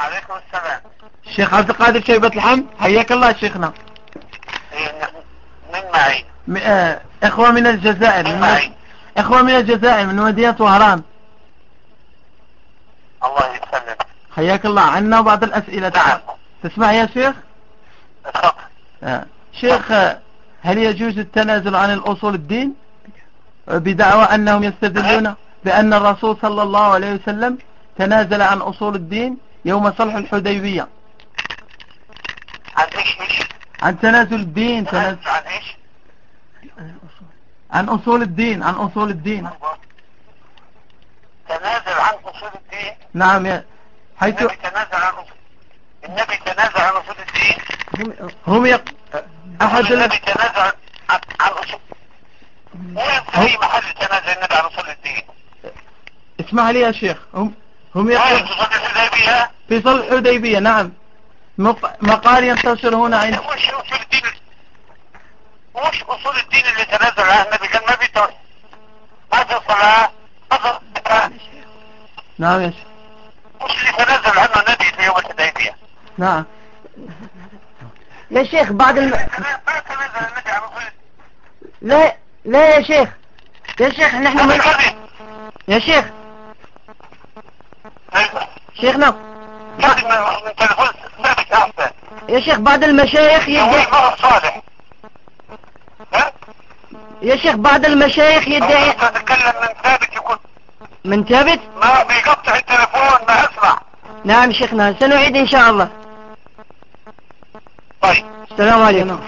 وعليكم السلام. الشيخ عبد القادر شيبة الحمد حياك الله شيخنا. من معي؟ م- آه، إخوة من الجزائر من من معي. إخوة من الجزائر من مدينة وهران. الله يسلمك. حياك الله عنا بعض الأسئلة. نعم. تسمع يا شيخ؟ اتفضل آه. شيخ هل يجوز التنازل عن الأصول الدين؟ بدعوى أنهم يستدلون بأن الرسول صلى الله عليه وسلم تنازل عن أصول الدين؟ يوم صلح الحديبية. عن إيش؟ إيش عن تنازل الدين تنازل عن إيش؟ عن أصول الدين عن أصول الدين. تنازل عن أصول الدين؟ نعم يا حيث النبي تنازل عن اصول النبي تنازل عن أصول الدين؟ هم يق... ال... النبي تنازل عن اصول وين في محل تنازل النبي عن أصول الدين؟ اسمح لي يا شيخ هم هم وين يقول في صلح الحديبية في صلح الحديبية نعم. مق... مقال ينتشر هنا عند وش أصول الدين؟ وش أصول الدين اللي تنازل عنها النبي؟ كان ما في توحيد. ما في صلاة ما في زكاة. نعم يا شيخ. وش اللي تنازل عنه النبي في يوم الحديبية؟ نعم. يا شيخ بعد الم... لا لا يا شيخ. يا شيخ نحن من... يا شيخ. شيخنا احسن يا شيخ بعض المشايخ يدعي يا شيخ بعض المشايخ يدعي تتكلم من ثابت؟ يكون من ثابت ما بيقطع التليفون ما اسمع نعم. شيخنا سنعيد إن شاء الله. طيب. السلام عليكم.